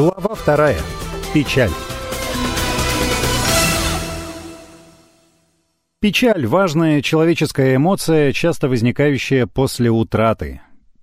Глава вторая. Печаль. Печаль – важная человеческая эмоция, часто возникающая после утраты.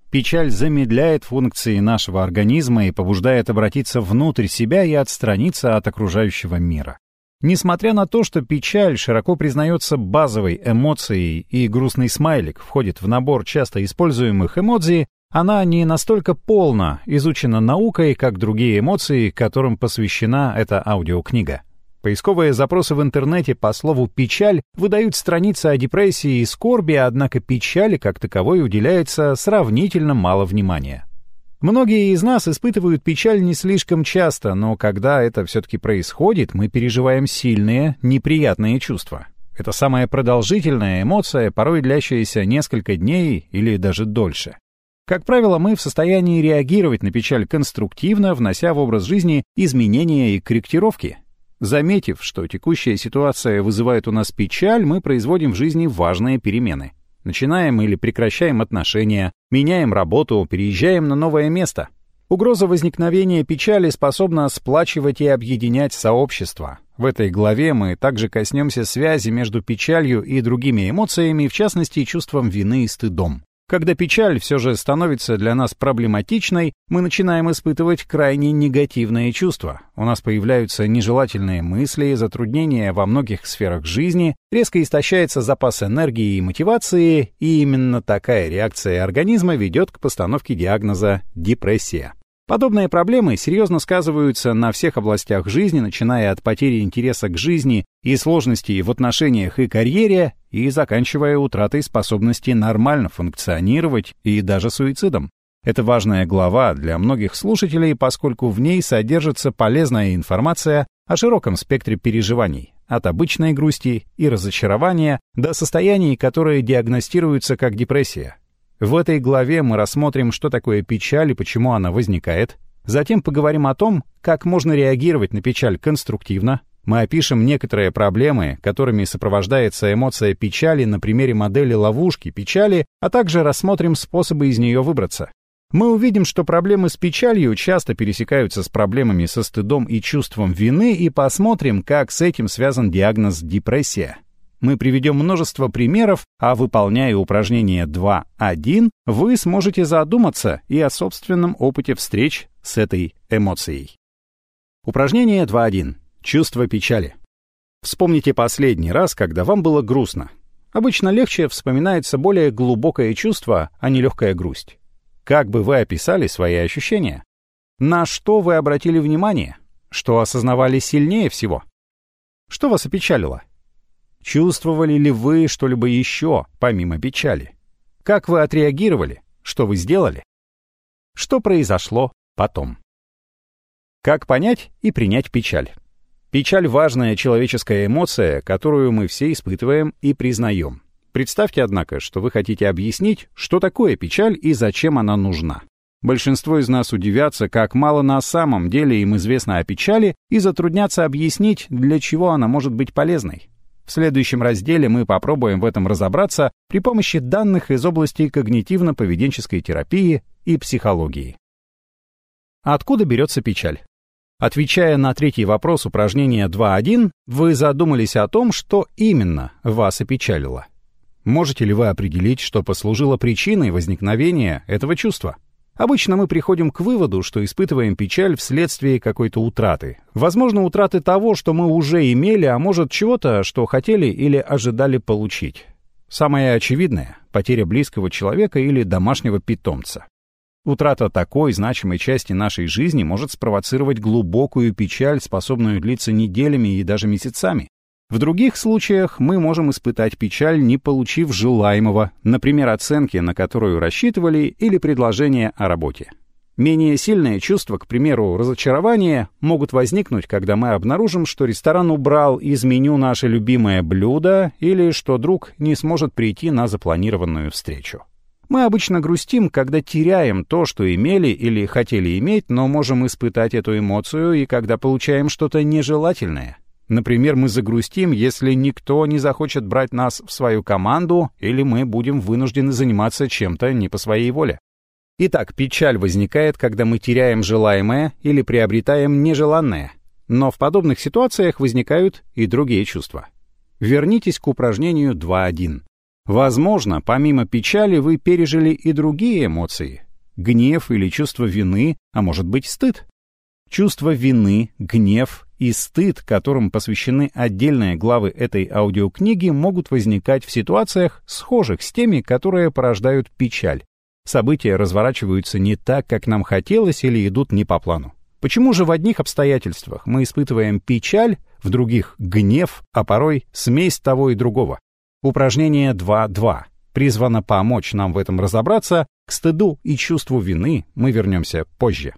Печаль замедляет функции нашего организма и побуждает обратиться внутрь себя и отстраниться от окружающего мира. Несмотря на то, что печаль широко признается базовой эмоцией и грустный смайлик входит в набор часто используемых эмодзи, она не настолько полно изучена наукой, как другие эмоции, которым посвящена эта аудиокнига. Поисковые запросы в интернете по слову «печаль» выдают страницы о депрессии и скорби, однако печали как таковой уделяется сравнительно мало внимания. Многие из нас испытывают печаль не слишком часто, но когда это все-таки происходит, мы переживаем сильные, неприятные чувства. Это самая продолжительная эмоция, порой длящаяся несколько дней или даже дольше. Как правило, мы в состоянии реагировать на печаль конструктивно, внося в образ жизни изменения и корректировки. Заметив, что текущая ситуация вызывает у нас печаль, мы производим в жизни важные перемены. Начинаем или прекращаем отношения, меняем работу, переезжаем на новое место. Угроза возникновения печали способна сплачивать и объединять сообщество. В этой главе мы также коснемся связи между печалью и другими эмоциями, в частности, чувством вины и стыдом. Когда печаль все же становится для нас проблематичной, мы начинаем испытывать крайне негативные чувства. У нас появляются нежелательные мысли, затруднения во многих сферах жизни, резко истощается запас энергии и мотивации, и именно такая реакция организма ведет к постановке диагноза «депрессия». Подобные проблемы серьезно сказываются на всех областях жизни, начиная от потери интереса к жизни и сложностей в отношениях и карьере, и заканчивая утратой способности нормально функционировать и даже суицидом. Это важная глава для многих слушателей, поскольку в ней содержится полезная информация о широком спектре переживаний, от обычной грусти и разочарования до состояний, которые диагностируются как депрессия, в этой главе мы рассмотрим, что такое печаль и почему она возникает. Затем поговорим о том, как можно реагировать на печаль конструктивно. Мы опишем некоторые проблемы, которыми сопровождается эмоция печали на примере модели ловушки печали, а также рассмотрим способы из нее выбраться. Мы увидим, что проблемы с печалью часто пересекаются с проблемами со стыдом и чувством вины и посмотрим, как с этим связан диагноз депрессия. Мы приведем множество примеров, а выполняя упражнение 2.1, вы сможете задуматься и о собственном опыте встреч с этой эмоцией. Упражнение 2.1. Чувство печали. Вспомните последний раз, когда вам было грустно. Обычно легче вспоминается более глубокое чувство, а не легкая грусть. Как бы вы описали свои ощущения? На что вы обратили внимание? Что осознавали сильнее всего? Что вас опечалило? Чувствовали ли вы что-либо еще, помимо печали? Как вы отреагировали? Что вы сделали? Что произошло потом? Как понять и принять печаль? Печаль — важная человеческая эмоция, которую мы все испытываем и признаем. Представьте, однако, что вы хотите объяснить, что такое печаль и зачем она нужна. Большинство из нас удивятся, как мало на самом деле им известно о печали и затруднятся объяснить, для чего она может быть полезной. В следующем разделе мы попробуем в этом разобраться при помощи данных из области когнитивно-поведенческой терапии и психологии. Откуда берется печаль? Отвечая на третий вопрос упражнения 2.1, вы задумались о том, что именно вас опечалило. Можете ли вы определить, что послужило причиной возникновения этого чувства? Обычно мы приходим к выводу, что испытываем печаль вследствие какой-то утраты. Возможно, утраты того, что мы уже имели, а может чего-то, что хотели или ожидали получить. Самое очевидное — потеря близкого человека или домашнего питомца. Утрата такой значимой части нашей жизни может спровоцировать глубокую печаль, способную длиться неделями и даже месяцами. В других случаях мы можем испытать печаль, не получив желаемого, например, оценки, на которую рассчитывали, или предложения о работе. Менее сильные чувства, к примеру, разочарования, могут возникнуть, когда мы обнаружим, что ресторан убрал из меню наше любимое блюдо или что друг не сможет прийти на запланированную встречу. Мы обычно грустим, когда теряем то, что имели или хотели иметь, но можем испытать эту эмоцию и когда получаем что-то нежелательное — Например, мы загрустим, если никто не захочет брать нас в свою команду, или мы будем вынуждены заниматься чем-то не по своей воле. Итак, печаль возникает, когда мы теряем желаемое или приобретаем нежеланное. Но в подобных ситуациях возникают и другие чувства. Вернитесь к упражнению 2.1. Возможно, помимо печали вы пережили и другие эмоции. Гнев или чувство вины, а может быть стыд. Чувство вины, гнев и стыд, которым посвящены отдельные главы этой аудиокниги, могут возникать в ситуациях, схожих с теми, которые порождают печаль. События разворачиваются не так, как нам хотелось, или идут не по плану. Почему же в одних обстоятельствах мы испытываем печаль, в других — гнев, а порой смесь того и другого? Упражнение 2.2 призвано помочь нам в этом разобраться, к стыду и чувству вины мы вернемся позже.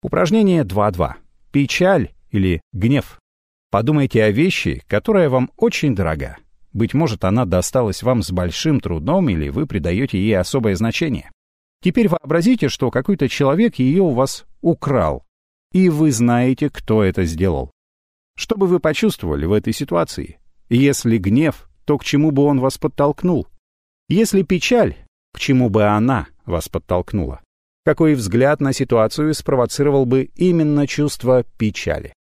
Упражнение 2.2. Печаль или гнев. Подумайте о вещи, которая вам очень дорога. Быть может, она досталась вам с большим трудом или вы придаете ей особое значение. Теперь вообразите, что какой-то человек ее у вас украл, и вы знаете, кто это сделал. Что бы вы почувствовали в этой ситуации? Если гнев, то к чему бы он вас подтолкнул? Если печаль, к чему бы она вас подтолкнула? Какой взгляд на ситуацию спровоцировал бы именно чувство печали?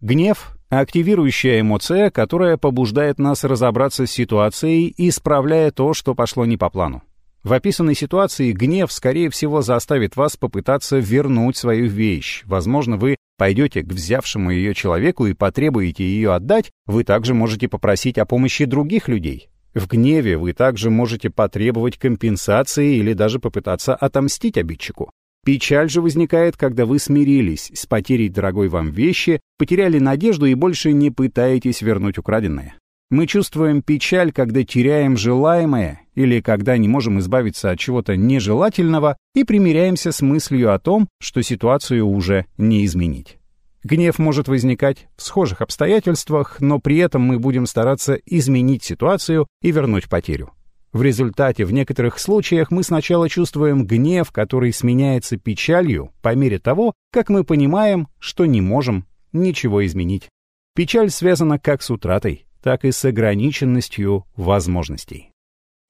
Гнев — активирующая эмоция, которая побуждает нас разобраться с ситуацией, исправляя то, что пошло не по плану. В описанной ситуации гнев, скорее всего, заставит вас попытаться вернуть свою вещь. Возможно, вы пойдете к взявшему ее человеку и потребуете ее отдать, вы также можете попросить о помощи других людей. В гневе вы также можете потребовать компенсации или даже попытаться отомстить обидчику. Печаль же возникает, когда вы смирились с потерей дорогой вам вещи, потеряли надежду и больше не пытаетесь вернуть украденное. Мы чувствуем печаль, когда теряем желаемое или когда не можем избавиться от чего-то нежелательного и примиряемся с мыслью о том, что ситуацию уже не изменить. Гнев может возникать в схожих обстоятельствах, но при этом мы будем стараться изменить ситуацию и вернуть потерю. В результате в некоторых случаях мы сначала чувствуем гнев, который сменяется печалью по мере того, как мы понимаем, что не можем ничего изменить. Печаль связана как с утратой, так и с ограниченностью возможностей.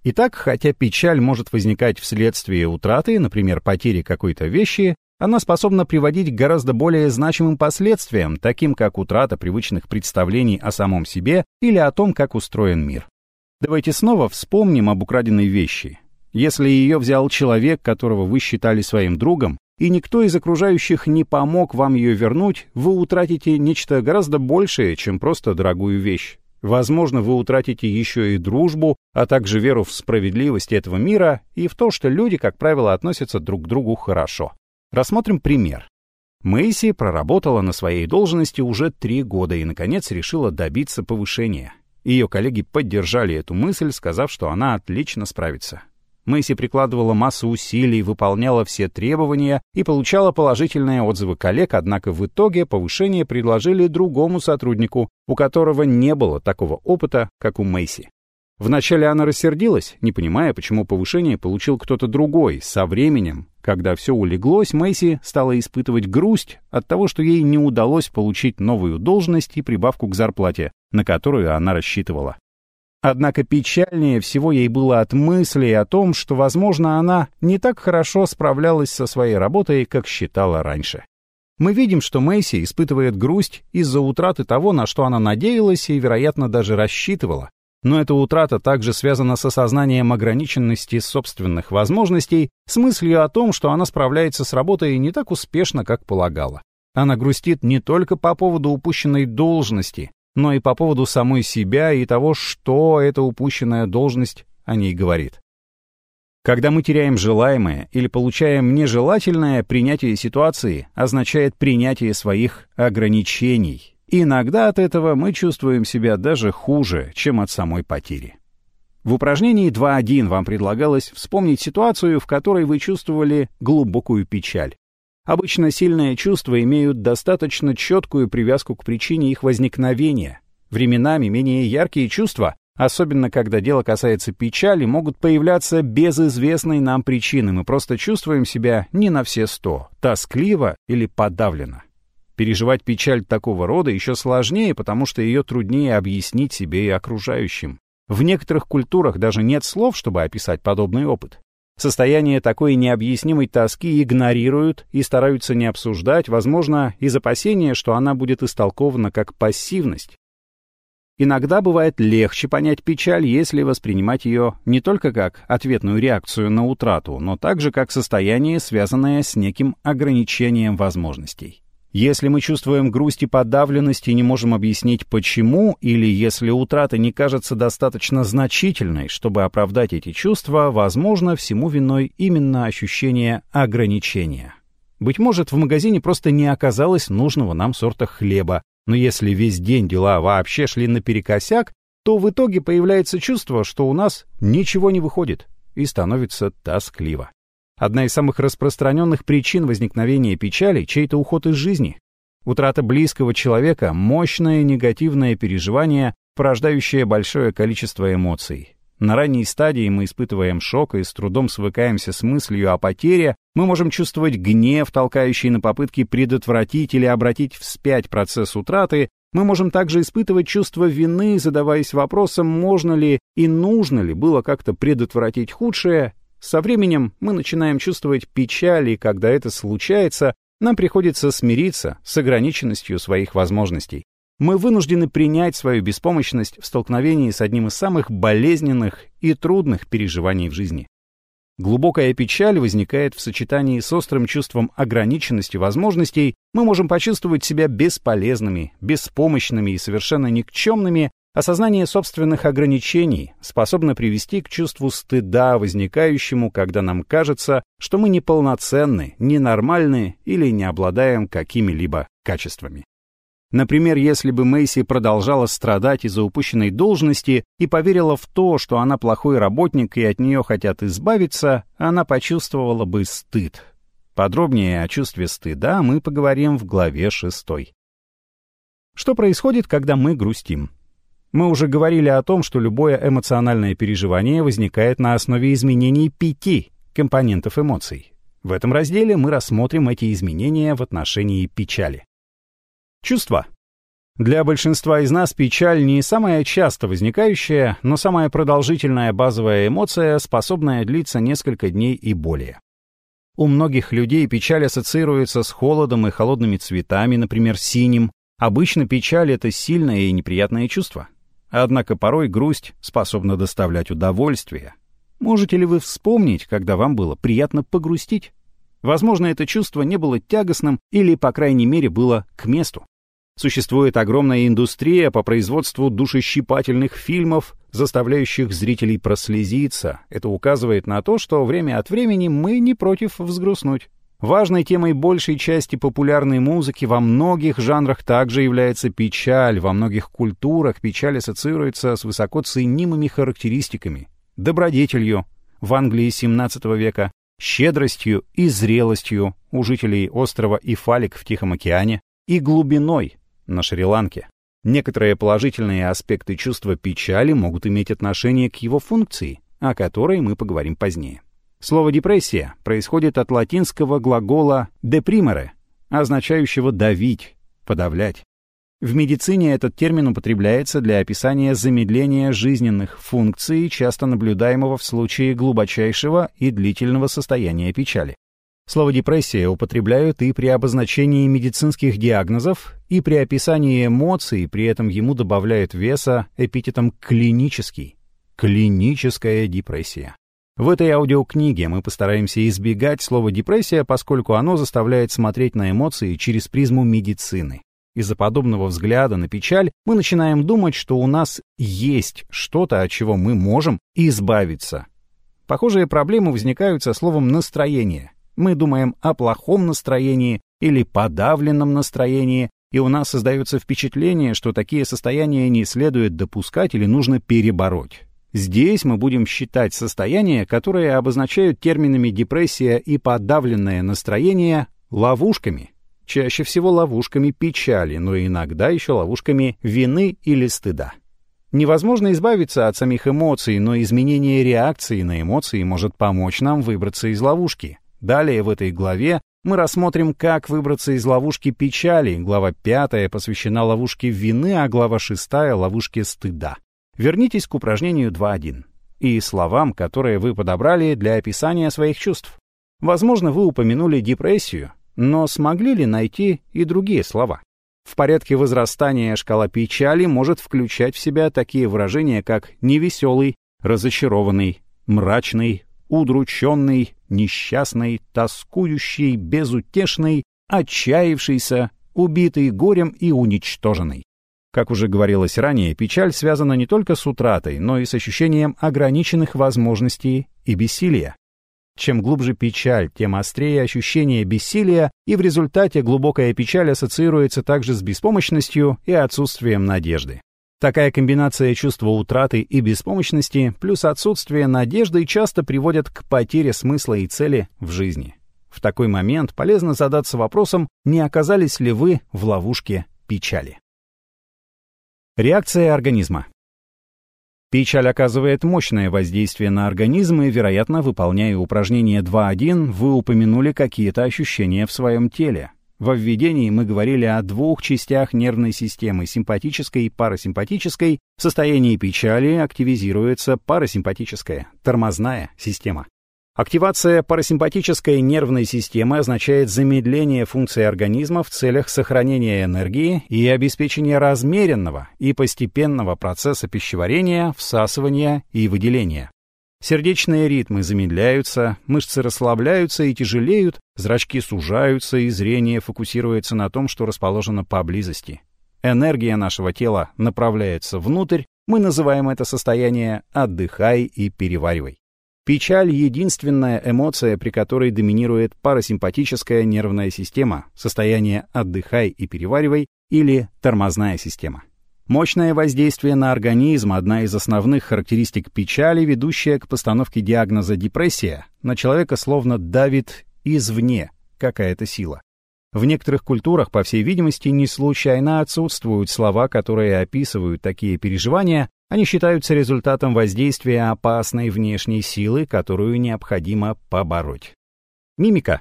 Итак, хотя печаль может возникать вследствие утраты, например, потери какой-то вещи, она способна приводить к гораздо более значимым последствиям, таким как утрата привычных представлений о самом себе или о том, как устроен мир. Давайте снова вспомним об украденной вещи. Если ее взял человек, которого вы считали своим другом, и никто из окружающих не помог вам ее вернуть, вы утратите нечто гораздо большее, чем просто дорогую вещь. Возможно, вы утратите еще и дружбу, а также веру в справедливость этого мира и в то, что люди, как правило, относятся друг к другу хорошо. Рассмотрим пример. Мэйси проработала на своей должности уже три года и, наконец, решила добиться повышения. Ее коллеги поддержали эту мысль, сказав, что она отлично справится. Мэйси прикладывала массу усилий, выполняла все требования и получала положительные отзывы коллег, однако в итоге повышение предложили другому сотруднику, у которого не было такого опыта, как у Мэйси. Вначале она рассердилась, не понимая, почему повышение получил кто-то другой. Со временем, когда все улеглось, Мэйси стала испытывать грусть от того, что ей не удалось получить новую должность и прибавку к зарплате, на которую она рассчитывала. Однако печальнее всего ей было от мысли о том, что, возможно, она не так хорошо справлялась со своей работой, как считала раньше. Мы видим, что Мэйси испытывает грусть из-за утраты того, на что она надеялась и, вероятно, даже рассчитывала. Но эта утрата также связана с осознанием ограниченности собственных возможностей, с мыслью о том, что она справляется с работой не так успешно, как полагала. Она грустит не только по поводу упущенной должности, но и по поводу самой себя и того, что эта упущенная должность о ней говорит. Когда мы теряем желаемое или получаем нежелательное, принятие ситуации означает принятие своих ограничений. Иногда от этого мы чувствуем себя даже хуже, чем от самой потери. В упражнении 2.1 вам предлагалось вспомнить ситуацию, в которой вы чувствовали глубокую печаль. Обычно сильные чувства имеют достаточно четкую привязку к причине их возникновения. Временами менее яркие чувства, особенно когда дело касается печали, могут появляться без известной нам причины. Мы просто чувствуем себя не на все сто, тоскливо или подавленно. Переживать печаль такого рода еще сложнее, потому что ее труднее объяснить себе и окружающим. В некоторых культурах даже нет слов, чтобы описать подобный опыт. Состояние такой необъяснимой тоски игнорируют и стараются не обсуждать, возможно, из опасения, что она будет истолкована как пассивность. Иногда бывает легче понять печаль, если воспринимать ее не только как ответную реакцию на утрату, но также как состояние, связанное с неким ограничением возможностей. Если мы чувствуем грусть и подавленность и не можем объяснить почему, или если утрата не кажется достаточно значительной, чтобы оправдать эти чувства, возможно, всему виной именно ощущение ограничения. Быть может, в магазине просто не оказалось нужного нам сорта хлеба, но если весь день дела вообще шли наперекосяк, то в итоге появляется чувство, что у нас ничего не выходит, и становится тоскливо. Одна из самых распространенных причин возникновения печали – чей-то уход из жизни. Утрата близкого человека – мощное негативное переживание, порождающее большое количество эмоций. На ранней стадии мы испытываем шок и с трудом свыкаемся с мыслью о потере, мы можем чувствовать гнев, толкающий на попытки предотвратить или обратить вспять процесс утраты, мы можем также испытывать чувство вины, задаваясь вопросом, можно ли и нужно ли было как-то предотвратить худшее, со временем мы начинаем чувствовать печаль, и когда это случается, нам приходится смириться с ограниченностью своих возможностей. Мы вынуждены принять свою беспомощность в столкновении с одним из самых болезненных и трудных переживаний в жизни. Глубокая печаль возникает в сочетании с острым чувством ограниченности возможностей, мы можем почувствовать себя бесполезными, беспомощными и совершенно никчемными, Осознание собственных ограничений способно привести к чувству стыда, возникающему, когда нам кажется, что мы неполноценны, ненормальны или не обладаем какими-либо качествами. Например, если бы Мэйси продолжала страдать из-за упущенной должности и поверила в то, что она плохой работник и от нее хотят избавиться, она почувствовала бы стыд. Подробнее о чувстве стыда мы поговорим в главе 6. Что происходит, когда мы грустим? Мы уже говорили о том, что любое эмоциональное переживание возникает на основе изменений пяти компонентов эмоций. В этом разделе мы рассмотрим эти изменения в отношении печали. Чувства. Для большинства из нас печаль не самая часто возникающая, но самая продолжительная базовая эмоция, способная длиться несколько дней и более. У многих людей печаль ассоциируется с холодом и холодными цветами, например, синим. Обычно печаль — это сильное и неприятное чувство. Однако порой грусть способна доставлять удовольствие. Можете ли вы вспомнить, когда вам было приятно погрустить? Возможно, это чувство не было тягостным или, по крайней мере, было к месту. Существует огромная индустрия по производству душещипательных фильмов, заставляющих зрителей прослезиться. Это указывает на то, что время от времени мы не против взгрустнуть. Важной темой большей части популярной музыки во многих жанрах также является печаль. Во многих культурах печаль ассоциируется с высоко ценимыми характеристиками. Добродетелью в Англии XVII века, щедростью и зрелостью у жителей острова Ифалик в Тихом океане и глубиной на Шри-Ланке. Некоторые положительные аспекты чувства печали могут иметь отношение к его функции, о которой мы поговорим позднее. Слово «депрессия» происходит от латинского глагола «deprimere», означающего «давить», «подавлять». В медицине этот термин употребляется для описания замедления жизненных функций, часто наблюдаемого в случае глубочайшего и длительного состояния печали. Слово «депрессия» употребляют и при обозначении медицинских диагнозов, и при описании эмоций, при этом ему добавляют веса эпитетом «клинический». Клиническая депрессия. В этой аудиокниге мы постараемся избегать слова «депрессия», поскольку оно заставляет смотреть на эмоции через призму медицины. Из-за подобного взгляда на печаль мы начинаем думать, что у нас есть что-то, от чего мы можем избавиться. Похожие проблемы возникают со словом «настроение». Мы думаем о плохом настроении или подавленном настроении, и у нас создается впечатление, что такие состояния не следует допускать или нужно перебороть. Здесь мы будем считать состояния, которые обозначают терминами депрессия и подавленное настроение, ловушками. Чаще всего ловушками печали, но иногда еще ловушками вины или стыда. Невозможно избавиться от самих эмоций, но изменение реакции на эмоции может помочь нам выбраться из ловушки. Далее в этой главе мы рассмотрим, как выбраться из ловушки печали. Глава 5 посвящена ловушке вины, а глава 6 — ловушке стыда. Вернитесь к упражнению 2.1. и словам, которые вы подобрали для описания своих чувств. Возможно, вы упомянули депрессию, но смогли ли найти и другие слова? В порядке возрастания шкала печали может включать в себя такие выражения, как невеселый, разочарованный, мрачный, удрученный, несчастный, тоскующий, безутешный, отчаявшийся, убитый горем и уничтоженный. Как уже говорилось ранее, печаль связана не только с утратой, но и с ощущением ограниченных возможностей и бессилия. Чем глубже печаль, тем острее ощущение бессилия, и в результате глубокая печаль ассоциируется также с беспомощностью и отсутствием надежды. Такая комбинация чувства утраты и беспомощности плюс отсутствие надежды часто приводят к потере смысла и цели в жизни. В такой момент полезно задаться вопросом, не оказались ли вы в ловушке печали. Реакция организма. Печаль оказывает мощное воздействие на организм, и, вероятно, выполняя упражнение 2.1, вы упомянули какие-то ощущения в своем теле. Во введении мы говорили о двух частях нервной системы, симпатической и парасимпатической. В состоянии печали активизируется парасимпатическая, тормозная система. Активация парасимпатической нервной системы означает замедление функции организма в целях сохранения энергии и обеспечения размеренного и постепенного процесса пищеварения, всасывания и выделения. Сердечные ритмы замедляются, мышцы расслабляются и тяжелеют, зрачки сужаются и зрение фокусируется на том, что расположено поблизости. Энергия нашего тела направляется внутрь, мы называем это состояние «отдыхай и переваривай». Печаль — единственная эмоция, при которой доминирует парасимпатическая нервная система, состояние «отдыхай и переваривай» или тормозная система. Мощное воздействие на организм – одна из основных характеристик печали, ведущая к постановке диагноза депрессия. На человека словно давит извне какая-то сила. В некоторых культурах, по всей видимости, не случайно отсутствуют слова, которые описывают такие переживания, они считаются результатом воздействия опасной внешней силы, которую необходимо побороть. Мимика.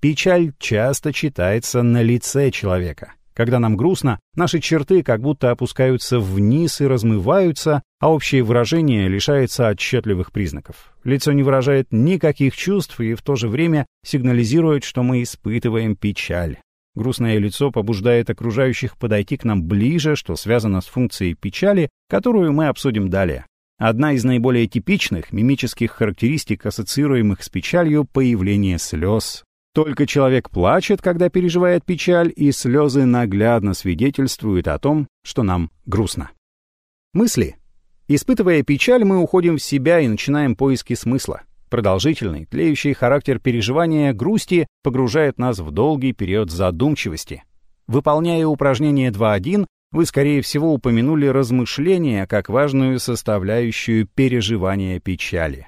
Печаль часто читается на лице человека. Когда нам грустно, наши черты как будто опускаются вниз и размываются, а общее выражение лишается отчетливых признаков. Лицо не выражает никаких чувств и в то же время сигнализирует, что мы испытываем печаль. Грустное лицо побуждает окружающих подойти к нам ближе, что связано с функцией печали, которую мы обсудим далее. Одна из наиболее типичных мимических характеристик, ассоциируемых с печалью, появление слез. Только человек плачет, когда переживает печаль, и слезы наглядно свидетельствуют о том, что нам грустно. Мысли. Испытывая печаль, мы уходим в себя и начинаем поиски смысла. Продолжительный, тлеющий характер переживания грусти погружает нас в долгий период задумчивости. Выполняя упражнение 2.1, вы, скорее всего, упомянули размышления как важную составляющую переживания печали.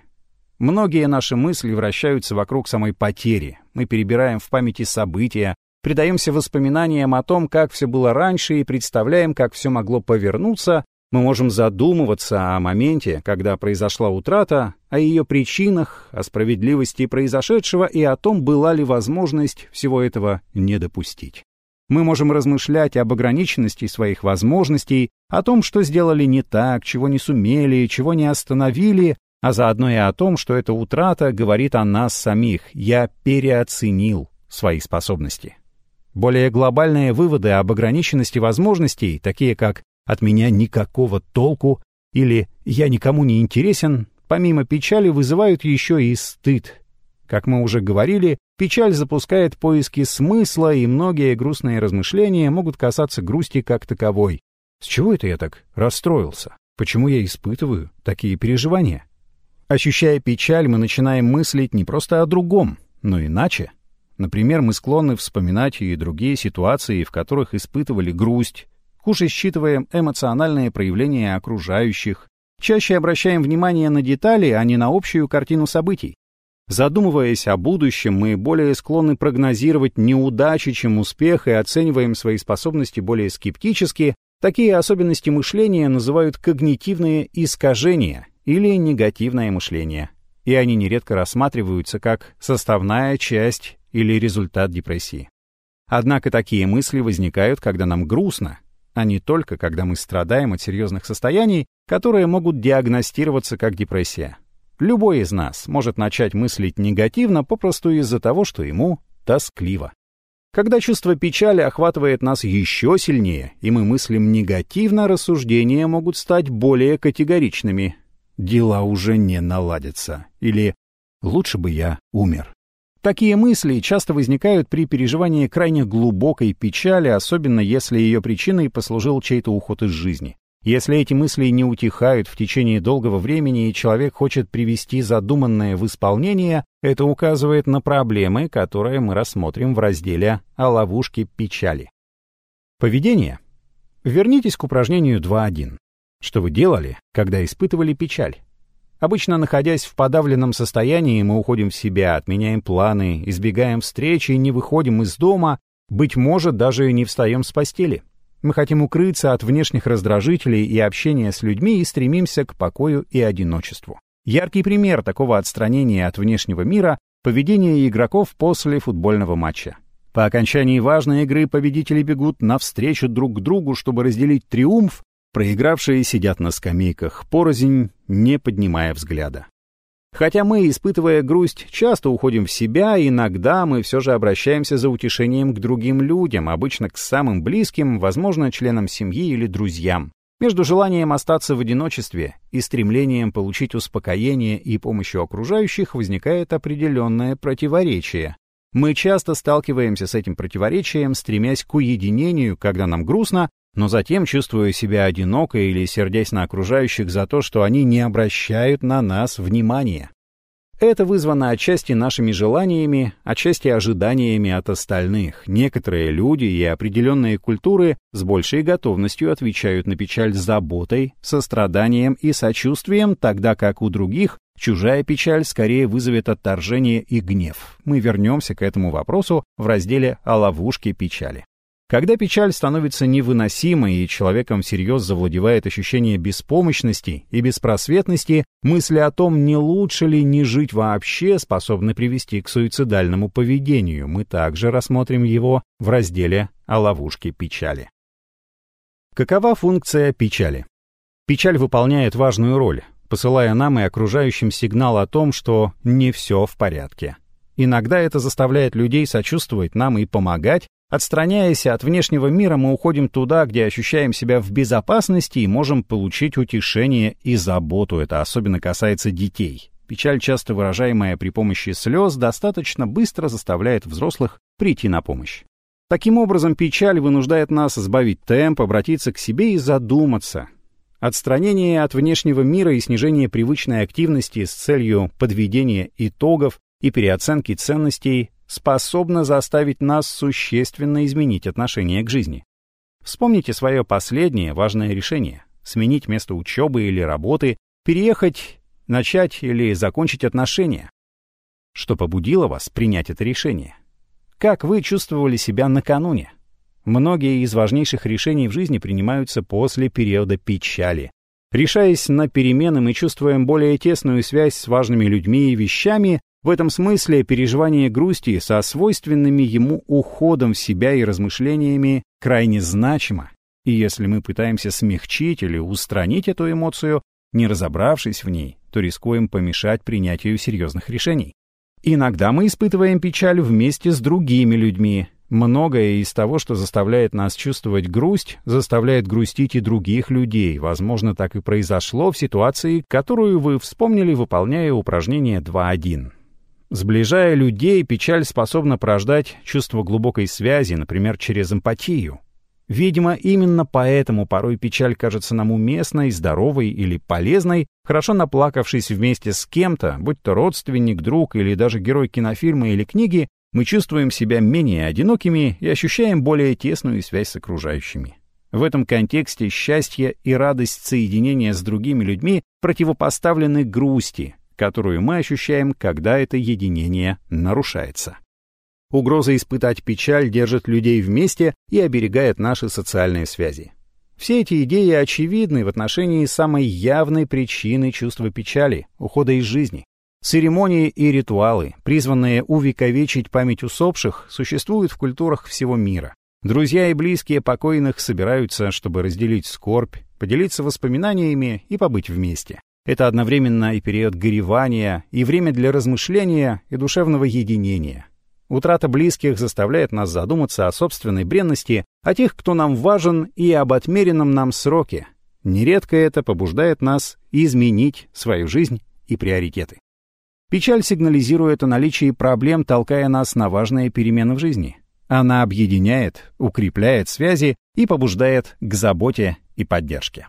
Многие наши мысли вращаются вокруг самой потери. Мы перебираем в памяти события, предаемся воспоминаниям о том, как все было раньше, и представляем, как все могло повернуться. Мы можем задумываться о моменте, когда произошла утрата, о ее причинах, о справедливости произошедшего и о том, была ли возможность всего этого не допустить. Мы можем размышлять об ограниченности своих возможностей, о том, что сделали не так, чего не сумели, чего не остановили, а заодно и о том, что эта утрата говорит о нас самих. Я переоценил свои способности. Более глобальные выводы об ограниченности возможностей, такие как «от меня никакого толку» или «я никому не интересен», помимо печали вызывают еще и стыд. Как мы уже говорили, печаль запускает поиски смысла, и многие грустные размышления могут касаться грусти как таковой. С чего это я так расстроился? Почему я испытываю такие переживания? Ощущая печаль, мы начинаем мыслить не просто о другом, но иначе. Например, мы склонны вспоминать и другие ситуации, в которых испытывали грусть, хуже считываем эмоциональные проявления окружающих, чаще обращаем внимание на детали, а не на общую картину событий. Задумываясь о будущем, мы более склонны прогнозировать неудачи, чем успех, и оцениваем свои способности более скептически. Такие особенности мышления называют когнитивные искажения или негативное мышление, и они нередко рассматриваются как составная часть или результат депрессии. Однако такие мысли возникают, когда нам грустно, а не только когда мы страдаем от серьезных состояний, которые могут диагностироваться как депрессия. Любой из нас может начать мыслить негативно попросту из-за того, что ему тоскливо. Когда чувство печали охватывает нас еще сильнее, и мы мыслим негативно, рассуждения могут стать более категоричными. «Дела уже не наладятся» или «Лучше бы я умер». Такие мысли часто возникают при переживании крайне глубокой печали, особенно если ее причиной послужил чей-то уход из жизни. Если эти мысли не утихают в течение долгого времени и человек хочет привести задуманное в исполнение, это указывает на проблемы, которые мы рассмотрим в разделе о ловушке печали. Поведение. Вернитесь к упражнению 2.1. Что вы делали, когда испытывали печаль? Обычно, находясь в подавленном состоянии, мы уходим в себя, отменяем планы, избегаем встречи, не выходим из дома, быть может, даже не встаем с постели. Мы хотим укрыться от внешних раздражителей и общения с людьми и стремимся к покою и одиночеству. Яркий пример такого отстранения от внешнего мира — поведение игроков после футбольного матча. По окончании важной игры победители бегут навстречу друг к другу, чтобы разделить триумф, проигравшие сидят на скамейках порознь, не поднимая взгляда. Хотя мы, испытывая грусть, часто уходим в себя, иногда мы все же обращаемся за утешением к другим людям, обычно к самым близким, возможно, членам семьи или друзьям. Между желанием остаться в одиночестве и стремлением получить успокоение и помощью окружающих возникает определенное противоречие. Мы часто сталкиваемся с этим противоречием, стремясь к уединению, когда нам грустно, но затем чувствуя себя одиноко или сердясь на окружающих за то, что они не обращают на нас внимания. Это вызвано отчасти нашими желаниями, отчасти ожиданиями от остальных. Некоторые люди и определенные культуры с большей готовностью отвечают на печаль заботой, состраданием и сочувствием, тогда как у других чужая печаль скорее вызовет отторжение и гнев. Мы вернемся к этому вопросу в разделе о ловушке печали. Когда печаль становится невыносимой и человеком всерьез завладевает ощущение беспомощности и беспросветности, мысли о том, не лучше ли не жить вообще, способны привести к суицидальному поведению. Мы также рассмотрим его в разделе о ловушке печали. Какова функция печали? Печаль выполняет важную роль, посылая нам и окружающим сигнал о том, что не все в порядке. Иногда это заставляет людей сочувствовать нам и помогать, Отстраняясь от внешнего мира, мы уходим туда, где ощущаем себя в безопасности и можем получить утешение и заботу. Это особенно касается детей. Печаль, часто выражаемая при помощи слез, достаточно быстро заставляет взрослых прийти на помощь. Таким образом, печаль вынуждает нас сбавить темп, обратиться к себе и задуматься. Отстранение от внешнего мира и снижение привычной активности с целью подведения итогов и переоценки ценностей способна заставить нас существенно изменить отношение к жизни. Вспомните свое последнее важное решение — сменить место учебы или работы, переехать, начать или закончить отношения. Что побудило вас принять это решение? Как вы чувствовали себя накануне? Многие из важнейших решений в жизни принимаются после периода печали. Решаясь на перемены, мы чувствуем более тесную связь с важными людьми и вещами, в этом смысле переживание грусти со свойственными ему уходом в себя и размышлениями крайне значимо, и если мы пытаемся смягчить или устранить эту эмоцию, не разобравшись в ней, то рискуем помешать принятию серьезных решений. Иногда мы испытываем печаль вместе с другими людьми. Многое из того, что заставляет нас чувствовать грусть, заставляет грустить и других людей. Возможно, так и произошло в ситуации, которую вы вспомнили, выполняя упражнение 2.1. Сближая людей, печаль способна порождать чувство глубокой связи, например, через эмпатию. Видимо, именно поэтому порой печаль кажется нам уместной, здоровой или полезной, хорошо наплакавшись вместе с кем-то, будь то родственник, друг или даже герой кинофильма или книги, мы чувствуем себя менее одинокими и ощущаем более тесную связь с окружающими. В этом контексте счастье и радость соединения с другими людьми противопоставлены грусти, которую мы ощущаем, когда это единение нарушается. Угроза испытать печаль держит людей вместе и оберегает наши социальные связи. Все эти идеи очевидны в отношении самой явной причины чувства печали, ухода из жизни. Церемонии и ритуалы, призванные увековечить память усопших, существуют в культурах всего мира. Друзья и близкие покойных собираются, чтобы разделить скорбь, поделиться воспоминаниями и побыть вместе. Это одновременно и период горевания, и время для размышления и душевного единения. Утрата близких заставляет нас задуматься о собственной бренности, о тех, кто нам важен, и об отмеренном нам сроке. Нередко это побуждает нас изменить свою жизнь и приоритеты. Печаль сигнализирует о наличии проблем, толкая нас на важные перемены в жизни. Она объединяет, укрепляет связи и побуждает к заботе и поддержке.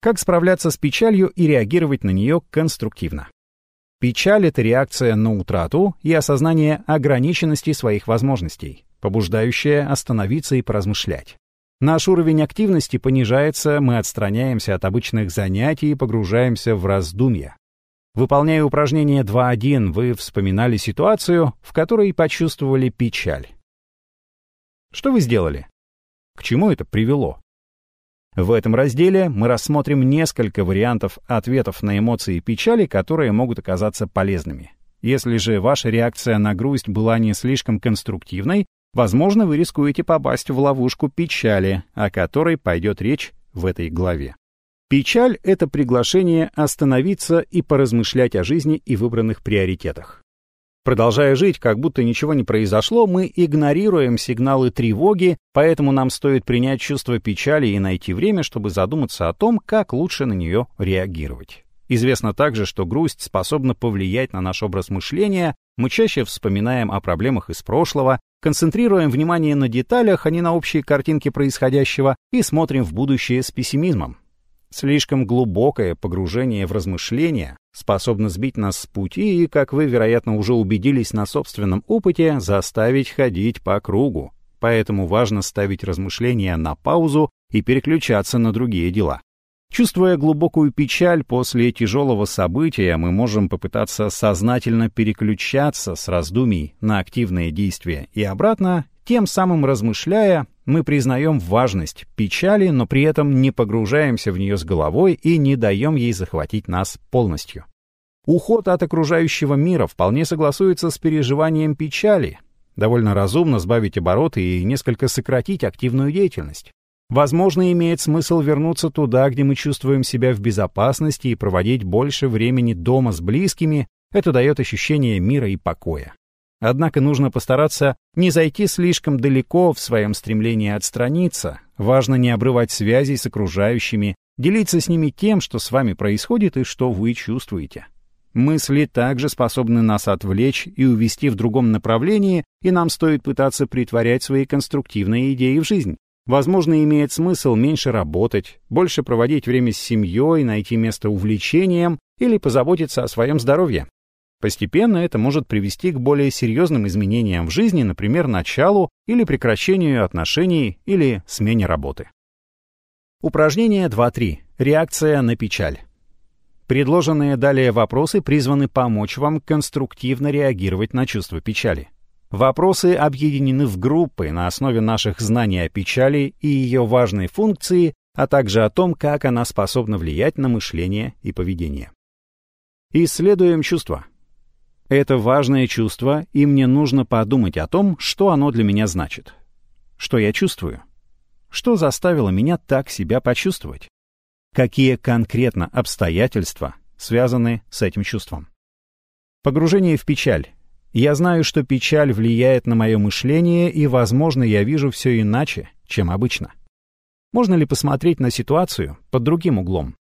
Как справляться с печалью и реагировать на нее конструктивно? Печаль — это реакция на утрату и осознание ограниченности своих возможностей, побуждающая остановиться и поразмышлять. Наш уровень активности понижается, мы отстраняемся от обычных занятий и погружаемся в раздумья. Выполняя упражнение 2.1, вы вспоминали ситуацию, в которой почувствовали печаль. Что вы сделали? К чему это привело? В этом разделе мы рассмотрим несколько вариантов ответов на эмоции печали, которые могут оказаться полезными. Если же ваша реакция на грусть была не слишком конструктивной, возможно, вы рискуете попасть в ловушку печали, о которой пойдет речь в этой главе. Печаль — это приглашение остановиться и поразмышлять о жизни и выбранных приоритетах. Продолжая жить, как будто ничего не произошло, мы игнорируем сигналы тревоги, поэтому нам стоит принять чувство печали и найти время, чтобы задуматься о том, как лучше на нее реагировать. Известно также, что грусть способна повлиять на наш образ мышления, мы чаще вспоминаем о проблемах из прошлого, концентрируем внимание на деталях, а не на общей картинке происходящего, и смотрим в будущее с пессимизмом. Слишком глубокое погружение в размышления способно сбить нас с пути и, как вы, вероятно, уже убедились на собственном опыте, заставить ходить по кругу. Поэтому важно ставить размышления на паузу и переключаться на другие дела. Чувствуя глубокую печаль после тяжелого события, мы можем попытаться сознательно переключаться с раздумий на активные действия и обратно, тем самым размышляя, мы признаем важность печали, но при этом не погружаемся в нее с головой и не даем ей захватить нас полностью. Уход от окружающего мира вполне согласуется с переживанием печали. Довольно разумно сбавить обороты и несколько сократить активную деятельность. Возможно, имеет смысл вернуться туда, где мы чувствуем себя в безопасности и проводить больше времени дома с близкими. Это дает ощущение мира и покоя. Однако нужно постараться не зайти слишком далеко в своем стремлении отстраниться. Важно не обрывать связи с окружающими, делиться с ними тем, что с вами происходит и что вы чувствуете. Мысли также способны нас отвлечь и увести в другом направлении, и нам стоит пытаться притворять свои конструктивные идеи в жизнь. Возможно, имеет смысл меньше работать, больше проводить время с семьей, найти место увлечениям или позаботиться о своем здоровье. Постепенно это может привести к более серьезным изменениям в жизни, например, началу или прекращению отношений или смене работы. Упражнение 2.3. Реакция на печаль. Предложенные далее вопросы призваны помочь вам конструктивно реагировать на чувство печали. Вопросы объединены в группы на основе наших знаний о печали и ее важной функции, а также о том, как она способна влиять на мышление и поведение. Исследуем чувства. Это важное чувство, и мне нужно подумать о том, что оно для меня значит. Что я чувствую? Что заставило меня так себя почувствовать? Какие конкретно обстоятельства связаны с этим чувством? Погружение в печаль. Я знаю, что печаль влияет на мое мышление, и, возможно, я вижу все иначе, чем обычно. Можно ли посмотреть на ситуацию под другим углом?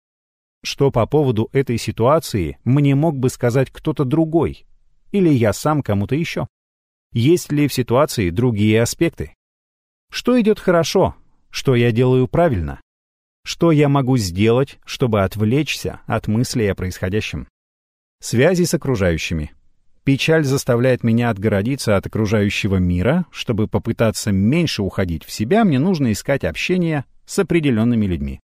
Что по поводу этой ситуации мне мог бы сказать кто-то другой, или я сам кому-то еще? Есть ли в ситуации другие аспекты? Что идет хорошо? Что я делаю правильно? Что я могу сделать, чтобы отвлечься от мыслей о происходящем? Связи с окружающими. Печаль заставляет меня отгородиться от окружающего мира. Чтобы попытаться меньше уходить в себя, мне нужно искать общение с определенными людьми.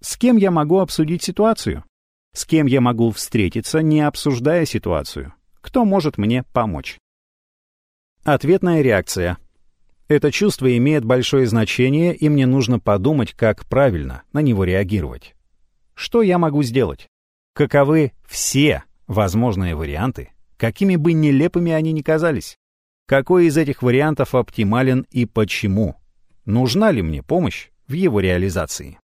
С кем я могу обсудить ситуацию? С кем я могу встретиться, не обсуждая ситуацию? Кто может мне помочь? Ответная реакция. Это чувство имеет большое значение, и мне нужно подумать, как правильно на него реагировать. Что я могу сделать? Каковы все возможные варианты, какими бы нелепыми они ни казались? какой из этих вариантов оптимален и почему. Нужна ли мне помощь в его реализации?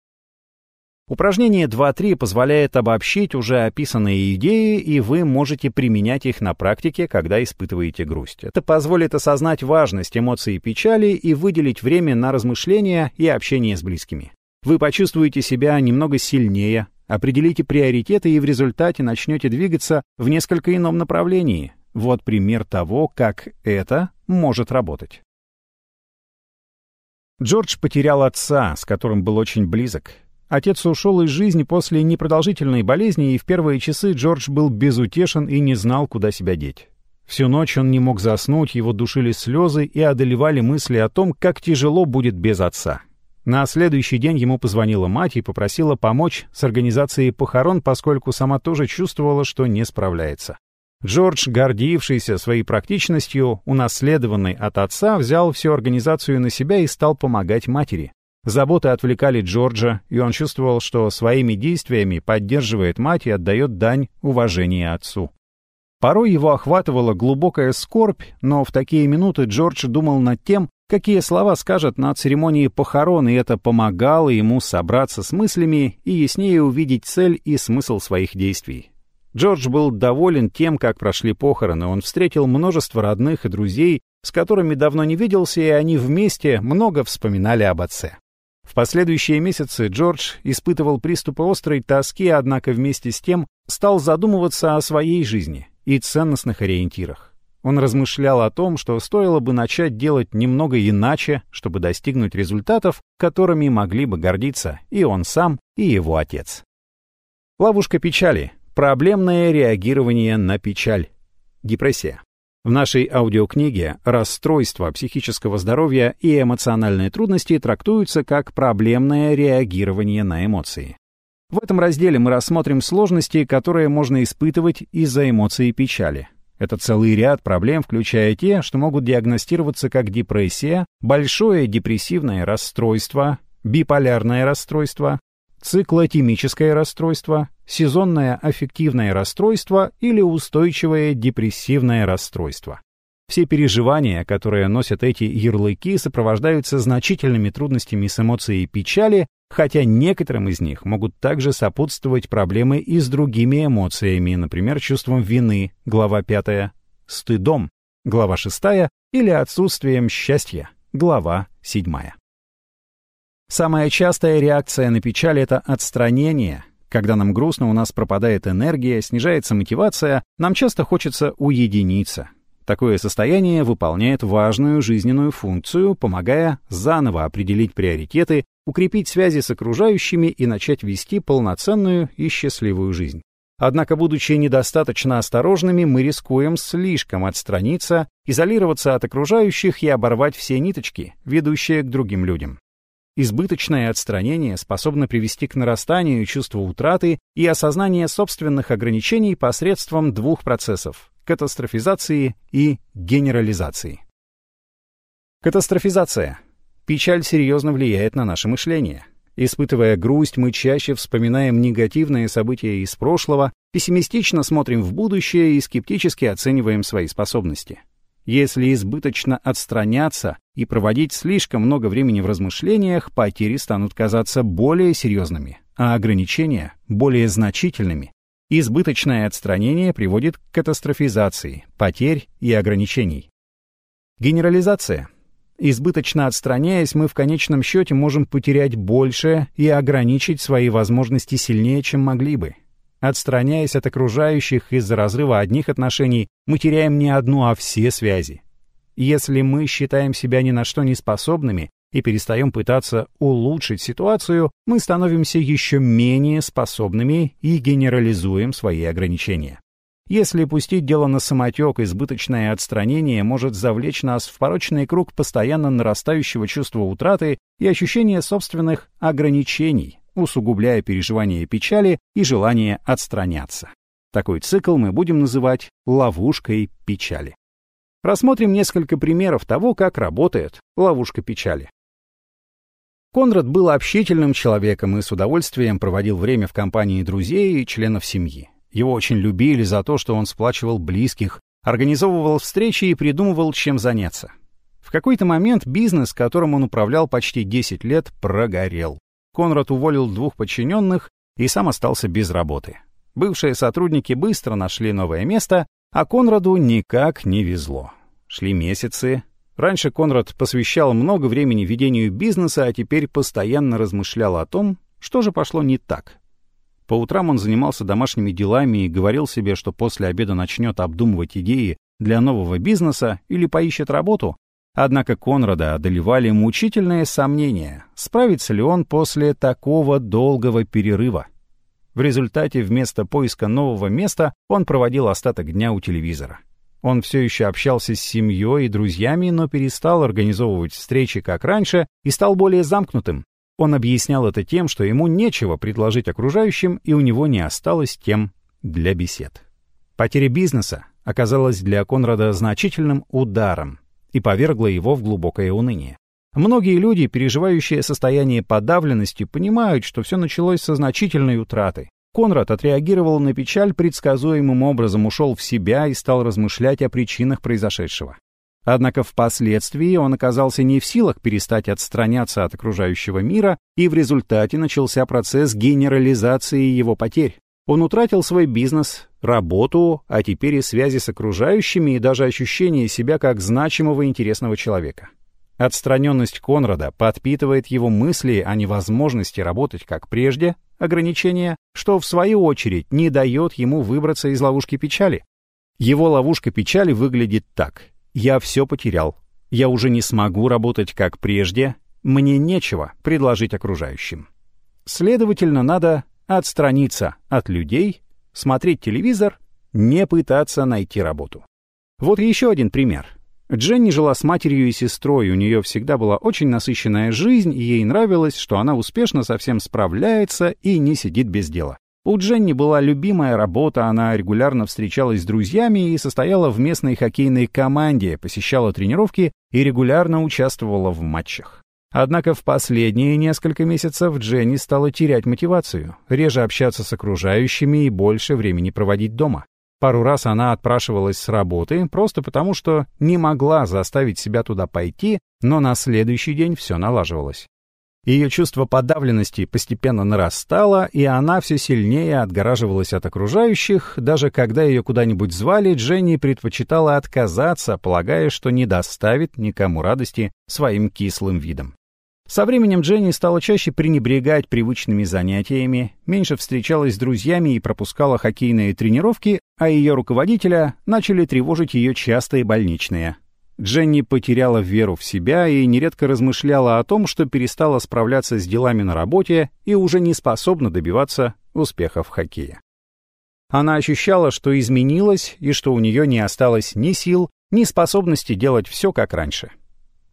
Упражнение 2.3 позволяет обобщить уже описанные идеи, и вы можете применять их на практике, когда испытываете грусть. Это позволит осознать важность эмоций печали и выделить время на размышления и общение с близкими. Вы почувствуете себя немного сильнее, определите приоритеты и в результате начнете двигаться в несколько ином направлении. Вот пример того, как это может работать. Джордж потерял отца, с которым был очень близок. Отец ушел из жизни после непродолжительной болезни, и в первые часы Джордж был безутешен и не знал, куда себя деть. Всю ночь он не мог заснуть, его душили слезы и одолевали мысли о том, как тяжело будет без отца. На следующий день ему позвонила мать и попросила помочь с организацией похорон, поскольку сама тоже чувствовала, что не справляется. Джордж, гордившийся своей практичностью, унаследованный от отца, взял всю организацию на себя и стал помогать матери. Заботы отвлекали Джорджа, и он чувствовал, что своими действиями поддерживает мать и отдает дань уважения отцу. Порой его охватывала глубокая скорбь, но в такие минуты Джордж думал над тем, какие слова скажет на церемонии похорон, и это помогало ему собраться с мыслями и яснее увидеть цель и смысл своих действий. Джордж был доволен тем, как прошли похороны. Он встретил множество родных и друзей, с которыми давно не виделся, и они вместе много вспоминали об отце. В последующие месяцы Джордж испытывал приступы острой тоски, однако вместе с тем стал задумываться о своей жизни и ценностных ориентирах. Он размышлял о том, что стоило бы начать делать немного иначе, чтобы достигнуть результатов, которыми могли бы гордиться и он сам, и его отец. Ловушка печали. Проблемное реагирование на печаль. Депрессия. В нашей аудиокниге расстройства психического здоровья и эмоциональные трудности трактуются как проблемное реагирование на эмоции. В этом разделе мы рассмотрим сложности, которые можно испытывать из-за эмоций печали. Это целый ряд проблем, включая те, что могут диагностироваться как депрессия, большое депрессивное расстройство, биполярное расстройство, циклотимическое расстройство, сезонное аффективное расстройство или устойчивое депрессивное расстройство. Все переживания, которые носят эти ярлыки, сопровождаются значительными трудностями с эмоцией печали, хотя некоторым из них могут также сопутствовать проблемы и с другими эмоциями, например, чувством вины, глава 5, стыдом, глава 6, или отсутствием счастья, глава 7. Самая частая реакция на печаль — это отстранение. Когда нам грустно, у нас пропадает энергия, снижается мотивация, нам часто хочется уединиться. Такое состояние выполняет важную жизненную функцию, помогая заново определить приоритеты, укрепить связи с окружающими и начать вести полноценную и счастливую жизнь. Однако, будучи недостаточно осторожными, мы рискуем слишком отстраниться, изолироваться от окружающих и оборвать все ниточки, ведущие к другим людям. Избыточное отстранение способно привести к нарастанию чувства утраты и осознания собственных ограничений посредством двух процессов — катастрофизации и генерализации. Катастрофизация. Печаль серьезно влияет на наше мышление. Испытывая грусть, мы чаще вспоминаем негативные события из прошлого, пессимистично смотрим в будущее и скептически оцениваем свои способности. Если избыточно отстраняться и проводить слишком много времени в размышлениях, потери станут казаться более серьезными, а ограничения — более значительными. Избыточное отстранение приводит к катастрофизации, потерь и ограничений. Генерализация. Избыточно отстраняясь, мы в конечном счете можем потерять больше и ограничить свои возможности сильнее, чем могли бы. Отстраняясь от окружающих из-за разрыва одних отношений, мы теряем не одну, а все связи. Если мы считаем себя ни на что не способными и перестаем пытаться улучшить ситуацию, мы становимся еще менее способными и генерализуем свои ограничения. Если пустить дело на самотек, избыточное отстранение может завлечь нас в порочный круг постоянно нарастающего чувства утраты и ощущения собственных ограничений, усугубляя переживание печали и желание отстраняться. Такой цикл мы будем называть ловушкой печали. Рассмотрим несколько примеров того, как работает ловушка печали. Конрад был общительным человеком и с удовольствием проводил время в компании друзей и членов семьи. Его очень любили за то, что он сплачивал близких, Организовывал встречи и придумывал, чем заняться. В какой-то момент бизнес, которым он управлял почти 10 лет, прогорел. Конрад уволил двух подчиненных и сам остался без работы. Бывшие сотрудники быстро нашли новое место, а Конраду никак не везло. Шли месяцы. Раньше Конрад посвящал много времени ведению бизнеса, а теперь постоянно размышлял о том, что же пошло не так. По утрам он занимался домашними делами и говорил себе, что после обеда начнет обдумывать идеи для нового бизнеса или поищет работу, Однако Конрада одолевали мучительные сомнения, справится ли он после такого долгого перерыва. В результате вместо поиска нового места он проводил остаток дня у телевизора. Он все еще общался с семьей и друзьями, но перестал организовывать встречи как раньше и стал более замкнутым. Он объяснял это тем, что ему нечего предложить окружающим, и у него не осталось тем для бесед. Потеря бизнеса оказалась для Конрада значительным ударом, и повергло его в глубокое уныние. Многие люди, переживающие состояние подавленности, понимают, что все началось со значительной утраты. Конрад отреагировал на печаль предсказуемым образом, ушел в себя и стал размышлять о причинах произошедшего. Однако впоследствии он оказался не в силах перестать отстраняться от окружающего мира, и в результате начался процесс генерализации его потерь. Он утратил свой бизнес, работу, а теперь и связи с окружающими и даже ощущение себя как значимого и интересного человека. Отстраненность Конрада подпитывает его мысли о невозможности работать как прежде, ограничения, что в свою очередь не дает ему выбраться из ловушки печали. Его ловушка печали выглядит так. «Я все потерял. Я уже не смогу работать как прежде. Мне нечего предложить окружающим». Следовательно, надо отстраниться от людей, смотреть телевизор, не пытаться найти работу. Вот еще один пример. Дженни жила с матерью и сестрой, у нее всегда была очень насыщенная жизнь, и ей нравилось, что она успешно со всем справляется и не сидит без дела. У Дженни была любимая работа, она регулярно встречалась с друзьями и состояла в местной хоккейной команде, посещала тренировки и регулярно участвовала в матчах. Однако в последние несколько месяцев Дженни стала терять мотивацию, реже общаться с окружающими и больше времени проводить дома. Пару раз она отпрашивалась с работы, просто потому что не могла заставить себя туда пойти, но на следующий день все налаживалось. Ее чувство подавленности постепенно нарастало, и она все сильнее отгораживалась от окружающих. Даже когда ее куда-нибудь звали, Дженни предпочитала отказаться, полагая, что не доставит никому радости своим кислым видом. Со временем Дженни стала чаще пренебрегать привычными занятиями, меньше встречалась с друзьями и пропускала хоккейные тренировки, а ее руководителя начали тревожить ее частые больничные. Дженни потеряла веру в себя и нередко размышляла о том, что перестала справляться с делами на работе и уже не способна добиваться успеха в хоккее. Она ощущала, что изменилась и что у нее не осталось ни сил, ни способности делать все как раньше.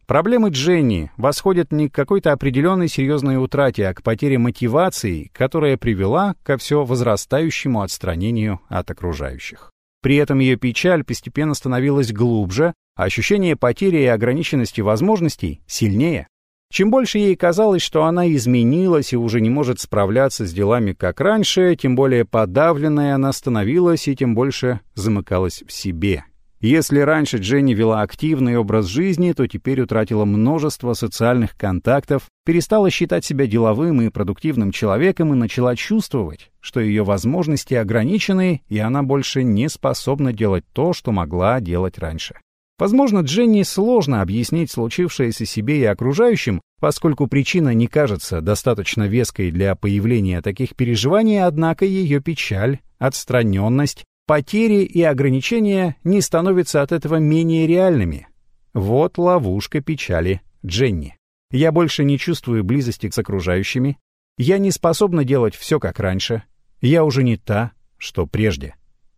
Проблемы Дженни восходят не к какой-то определенной серьезной утрате, а к потере мотивации, которая привела ко все возрастающему отстранению от окружающих. При этом ее печаль постепенно становилась глубже, а ощущение потери и ограниченности возможностей сильнее. Чем больше ей казалось, что она изменилась и уже не может справляться с делами как раньше, тем более подавленной она становилась и тем больше замыкалась в себе, если раньше Дженни вела активный образ жизни, то теперь утратила множество социальных контактов, перестала считать себя деловым и продуктивным человеком и начала чувствовать, что ее возможности ограничены, и она больше не способна делать то, что могла делать раньше. Возможно, Дженни сложно объяснить случившееся себе и окружающим, поскольку причина не кажется достаточно веской для появления таких переживаний, однако ее печаль, отстраненность Потери и ограничения не становятся от этого менее реальными. Вот ловушка печали Дженни. Я больше не чувствую близости с окружающими. Я не способна делать все как раньше. Я уже не та, что прежде.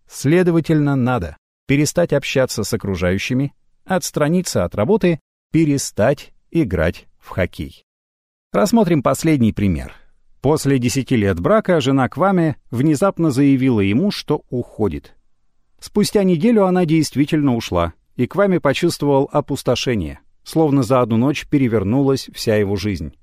Следовательно, надо перестать общаться с окружающими, отстраниться от работы, перестать играть в хоккей. Рассмотрим последний пример — После десяти лет брака жена Кваме внезапно заявила ему, что уходит. Спустя неделю она действительно ушла, и Кваме почувствовал опустошение, словно за одну ночь перевернулась вся его жизнь.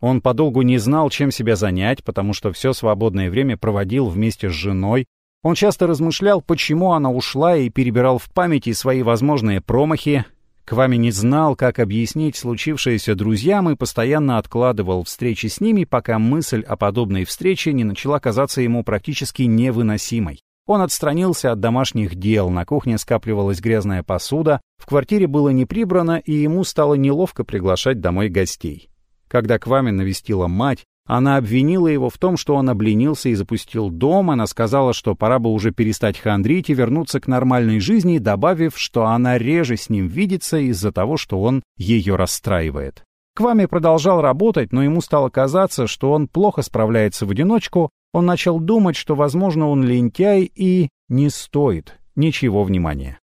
Он подолгу не знал, чем себя занять, потому что все свободное время проводил вместе с женой, Он часто размышлял, почему она ушла, и перебирал в памяти свои возможные промахи. Квами не знал, как объяснить случившееся друзьям и постоянно откладывал встречи с ними, пока мысль о подобной встрече не начала казаться ему практически невыносимой. Он отстранился от домашних дел, на кухне скапливалась грязная посуда, в квартире было не прибрано, и ему стало неловко приглашать домой гостей. Когда Квами навестила мать, она обвинила его в том, что он обленился и запустил дом, она сказала, что пора бы уже перестать хандрить и вернуться к нормальной жизни, добавив, что она реже с ним видится из-за того, что он ее расстраивает. Квами продолжал работать, но ему стало казаться, что он плохо справляется в одиночку, он начал думать, что, возможно, он лентяй и не стоит ничего внимания.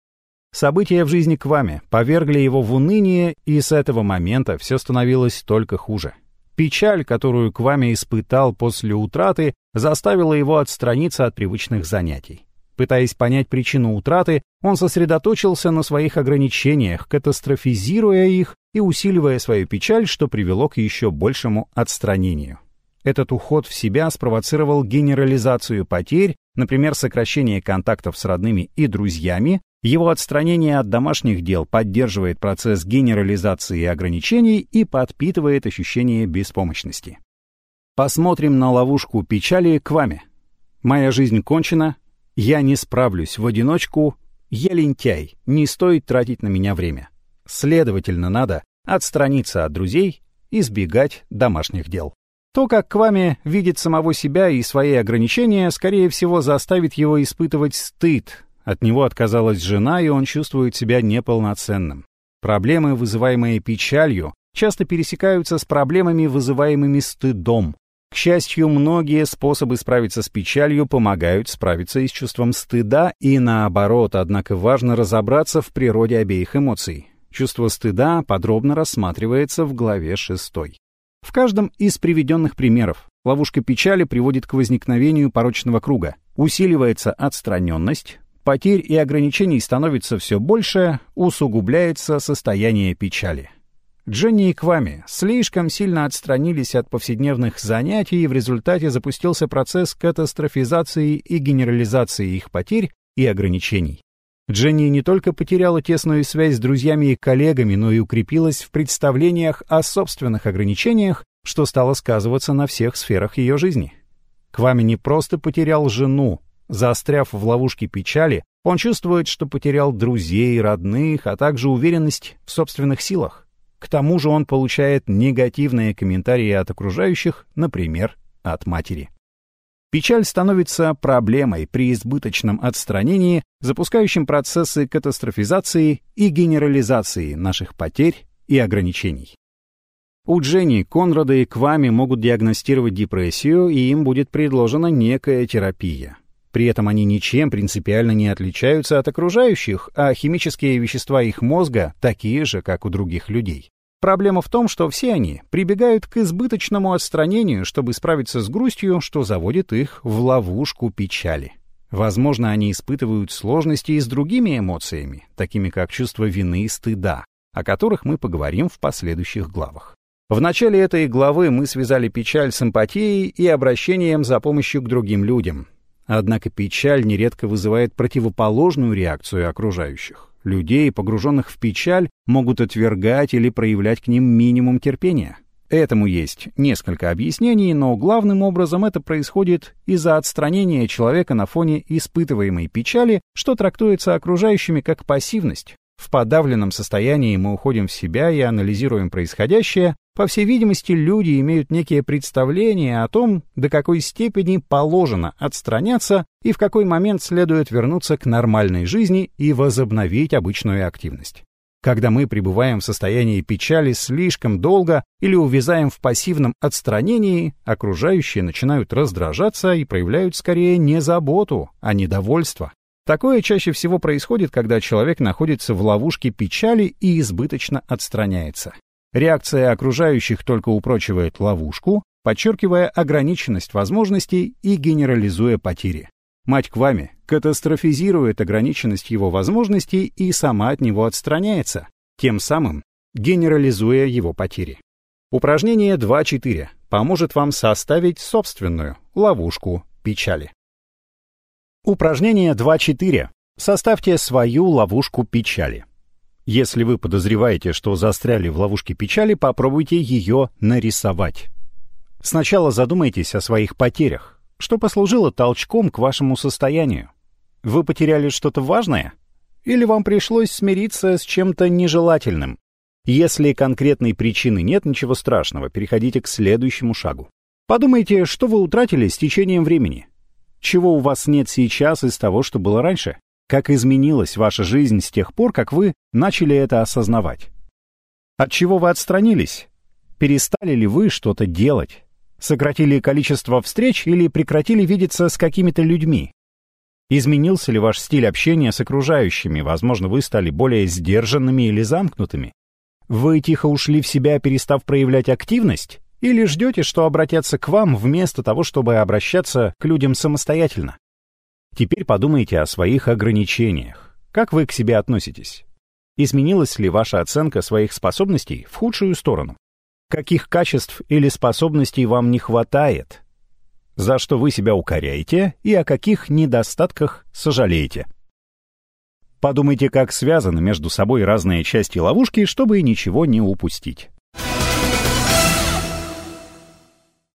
События в жизни Квами повергли его в уныние, и с этого момента все становилось только хуже. Печаль, которую Квами испытал после утраты, заставила его отстраниться от привычных занятий. Пытаясь понять причину утраты, он сосредоточился на своих ограничениях, катастрофизируя их и усиливая свою печаль, что привело к еще большему отстранению. Этот уход в себя спровоцировал генерализацию потерь, например, сокращение контактов с родными и друзьями, его отстранение от домашних дел поддерживает процесс генерализации ограничений и подпитывает ощущение беспомощности. Посмотрим на ловушку печали к вами. Моя жизнь кончена, я не справлюсь в одиночку, я лентяй, не стоит тратить на меня время. Следовательно, надо отстраниться от друзей, избегать домашних дел. То, как Квами видит самого себя и свои ограничения, скорее всего, заставит его испытывать стыд от него отказалась жена, и он чувствует себя неполноценным. Проблемы, вызываемые печалью, часто пересекаются с проблемами, вызываемыми стыдом. К счастью, многие способы справиться с печалью помогают справиться и с чувством стыда, и наоборот, однако важно разобраться в природе обеих эмоций. Чувство стыда подробно рассматривается в главе 6. В каждом из приведенных примеров ловушка печали приводит к возникновению порочного круга. Усиливается отстраненность, потерь и ограничений становится все больше, усугубляется состояние печали. Дженни и Квами слишком сильно отстранились от повседневных занятий, и в результате запустился процесс катастрофизации и генерализации их потерь и ограничений. Дженни не только потеряла тесную связь с друзьями и коллегами, но и укрепилась в представлениях о собственных ограничениях, что стало сказываться на всех сферах ее жизни. Квами не просто потерял жену, Заостряв в ловушке печали, он чувствует, что потерял друзей, родных, а также уверенность в собственных силах. К тому же он получает негативные комментарии от окружающих, например, от матери. Печаль становится проблемой при избыточном отстранении, запускающем процессы катастрофизации и генерализации наших потерь и ограничений. У Дженни, Конрада и Квами могут диагностировать депрессию, и им будет предложена некая терапия. При этом они ничем принципиально не отличаются от окружающих, а химические вещества их мозга такие же, как у других людей. Проблема в том, что все они прибегают к избыточному отстранению, чтобы справиться с грустью, что заводит их в ловушку печали. Возможно, они испытывают сложности и с другими эмоциями, такими как чувство вины и стыда, о которых мы поговорим в последующих главах. В начале этой главы мы связали печаль с эмпатией и обращением за помощью к другим людям, Однако печаль нередко вызывает противоположную реакцию окружающих. Людей, погруженных в печаль, могут отвергать или проявлять к ним минимум терпения. Этому есть несколько объяснений, но главным образом это происходит из-за отстранения человека на фоне испытываемой печали, что трактуется окружающими как пассивность. В подавленном состоянии мы уходим в себя и анализируем происходящее, по всей видимости, люди имеют некие представления о том, до какой степени положено отстраняться и в какой момент следует вернуться к нормальной жизни и возобновить обычную активность. Когда мы пребываем в состоянии печали слишком долго или увязаем в пассивном отстранении, окружающие начинают раздражаться и проявляют скорее не заботу, а недовольство. Такое чаще всего происходит, когда человек находится в ловушке печали и избыточно отстраняется. Реакция окружающих только упрочивает ловушку, подчеркивая ограниченность возможностей и генерализуя потери. Мать Квами катастрофизирует ограниченность его возможностей и сама от него отстраняется, тем самым генерализуя его потери. Упражнение 2.4 поможет вам составить собственную ловушку печали. Упражнение 2.4. Составьте свою ловушку печали. Если вы подозреваете, что застряли в ловушке печали, попробуйте ее нарисовать. Сначала задумайтесь о своих потерях. Что послужило толчком к вашему состоянию? Вы потеряли что-то важное? Или вам пришлось смириться с чем-то нежелательным? Если конкретной причины нет, ничего страшного, переходите к следующему шагу. Подумайте, что вы утратили с течением времени. Чего у вас нет сейчас из того, что было раньше? Как изменилась ваша жизнь с тех пор, как вы начали это осознавать? От чего вы отстранились? Перестали ли вы что-то делать? Сократили количество встреч или прекратили видеться с какими-то людьми? Изменился ли ваш стиль общения с окружающими? Возможно, вы стали более сдержанными или замкнутыми? Вы тихо ушли в себя, перестав проявлять активность? Или ждете, что обратятся к вам вместо того, чтобы обращаться к людям самостоятельно? Теперь подумайте о своих ограничениях. Как вы к себе относитесь? Изменилась ли ваша оценка своих способностей в худшую сторону? Каких качеств или способностей вам не хватает? За что вы себя укоряете и о каких недостатках сожалеете? Подумайте, как связаны между собой разные части ловушки, чтобы ничего не упустить.